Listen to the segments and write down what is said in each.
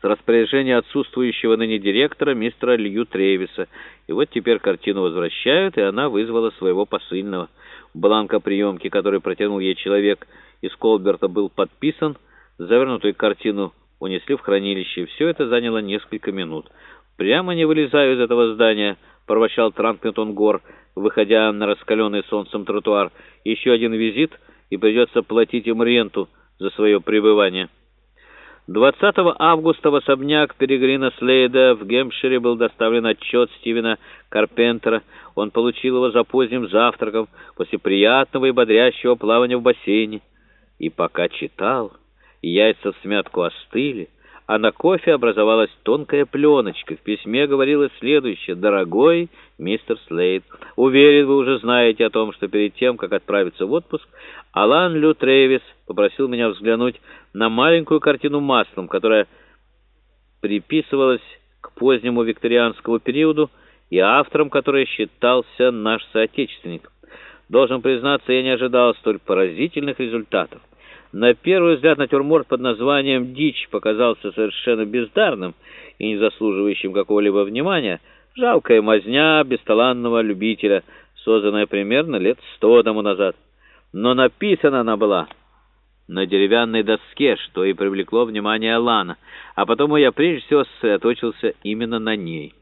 с распоряжения отсутствующего ныне директора мистера Лью Тревиса. И вот теперь картину возвращают, и она вызвала своего посыльного. Бланк о приемке, который протянул ей человек из Колберта, был подписан, завернутую картину унесли в хранилище, все это заняло несколько минут. «Прямо не вылезаю из этого здания», — проворчал Транкнетон Гор, выходя на раскаленный солнцем тротуар. «Еще один визит, и придется платить им ренту за свое пребывание». 20 августа в особняк Перегрина Слейда в Гемпшире был доставлен отчет Стивена Карпентера. Он получил его за поздним завтраком после приятного и бодрящего плавания в бассейне. И пока читал, яйца в смятку остыли, а на кофе образовалась тонкая пленочка. В письме говорилось следующее. «Дорогой мистер Слейд, уверен, вы уже знаете о том, что перед тем, как отправиться в отпуск, Алан Лю Тревис попросил меня взглянуть на маленькую картину маслом, которая приписывалась к позднему викторианскому периоду и автором которой считался наш соотечественник. Должен признаться, я не ожидал столь поразительных результатов. На первый взгляд натюрморт под названием «Дичь» показался совершенно бездарным и не заслуживающим какого-либо внимания. Жалкая мазня бесталанного любителя, созданная примерно лет сто тому назад. Но написана она была на деревянной доске, что и привлекло внимание Алана, а потому я прежде всего сосредоточился именно на ней.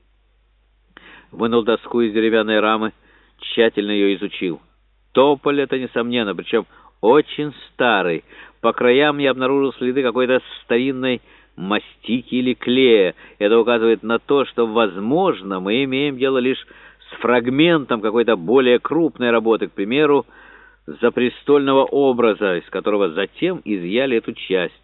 Вынул доску из деревянной рамы, тщательно ее изучил. Тополь это, несомненно, причем очень старый. По краям я обнаружил следы какой-то старинной мастики или клея. Это указывает на то, что, возможно, мы имеем дело лишь с фрагментом какой-то более крупной работы, к примеру, запрестольного образа, из которого затем изъяли эту часть.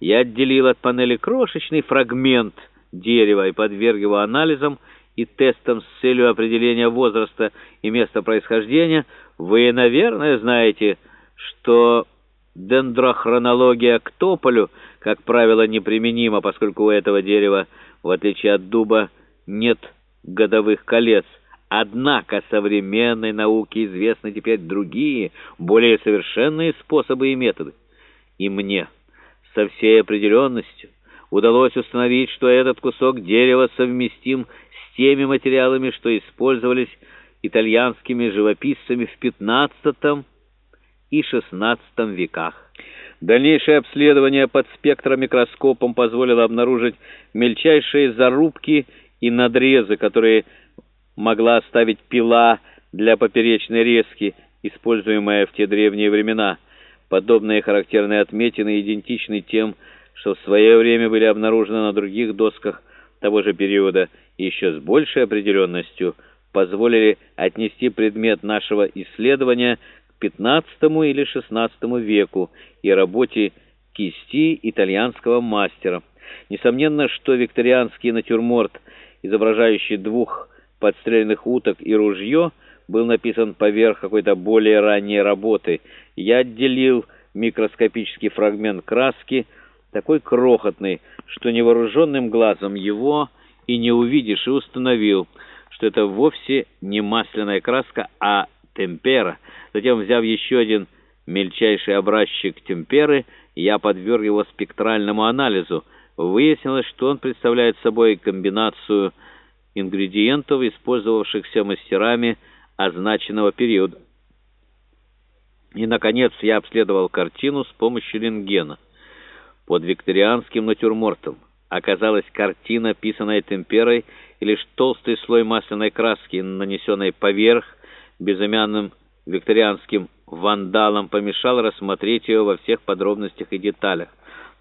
Я отделил от панели крошечный фрагмент дерева и подверг его анализам и тестам с целью определения возраста и места происхождения. Вы, наверное, знаете что дендрохронология к тополю, как правило, неприменима, поскольку у этого дерева, в отличие от дуба, нет годовых колец. Однако современной науке известны теперь другие, более совершенные способы и методы. И мне со всей определенностью удалось установить, что этот кусок дерева совместим с теми материалами, что использовались итальянскими живописцами в XV и XVI веках. Дальнейшее обследование под спектромикроскопом позволило обнаружить мельчайшие зарубки и надрезы, которые могла оставить пила для поперечной резки, используемая в те древние времена. Подобные характерные отметины идентичны тем, что в свое время были обнаружены на других досках того же периода и еще с большей определенностью позволили отнести предмет нашего исследования XV или XVI веку и работе кисти итальянского мастера. Несомненно, что викторианский натюрморт, изображающий двух подстреленных уток и ружье, был написан поверх какой-то более ранней работы. Я отделил микроскопический фрагмент краски, такой крохотный, что невооруженным глазом его и не увидишь, и установил, что это вовсе не масляная краска, а темпера. Затем, взяв еще один мельчайший образчик темперы, я подверг его спектральному анализу. Выяснилось, что он представляет собой комбинацию ингредиентов, использовавшихся мастерами означенного периода. И, наконец, я обследовал картину с помощью рентгена. Под викторианским натюрмортом оказалась картина, писанная темперой, и лишь толстый слой масляной краски, нанесенной поверх, безымянным викторианским вандалом, помешал рассмотреть ее во всех подробностях и деталях.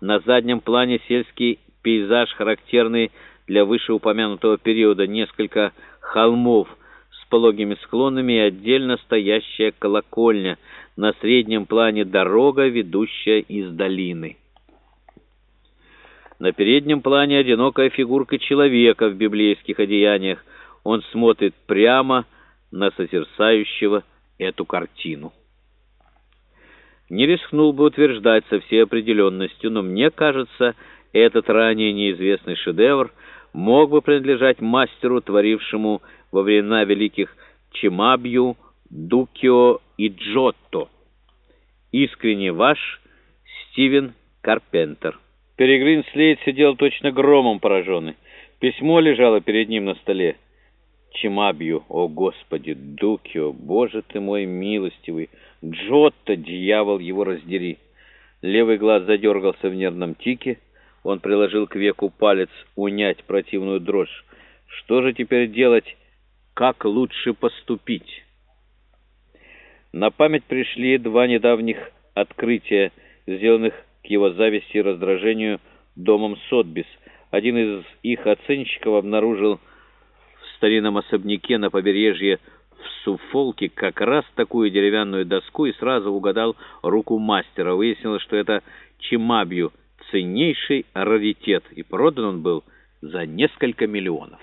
На заднем плане сельский пейзаж, характерный для вышеупомянутого периода, несколько холмов с пологими склонами и отдельно стоящая колокольня, на среднем плане дорога, ведущая из долины. На переднем плане одинокая фигурка человека в библейских одеяниях. Он смотрит прямо на созерцающего эту картину. Не рискнул бы утверждать со всей определенностью, но мне кажется, этот ранее неизвестный шедевр мог бы принадлежать мастеру, творившему во времена великих Чимабью, Дукио и Джотто. Искренне ваш Стивен Карпентер. Перегрин Слейд сидел точно громом пораженный. Письмо лежало перед ним на столе. Чимабью, о Господи, Дукио, Боже ты мой милостивый, Джотто, дьявол его раздери. Левый глаз задергался в нервном тике, он приложил к веку палец унять противную дрожь. Что же теперь делать? Как лучше поступить? На память пришли два недавних открытия, сделанных к его зависти и раздражению домом Сотбис. Один из их оценщиков обнаружил старинном особняке на побережье в Суфолке как раз такую деревянную доску и сразу угадал руку мастера. Выяснилось, что это Чимабью, ценнейший раритет, и продан он был за несколько миллионов.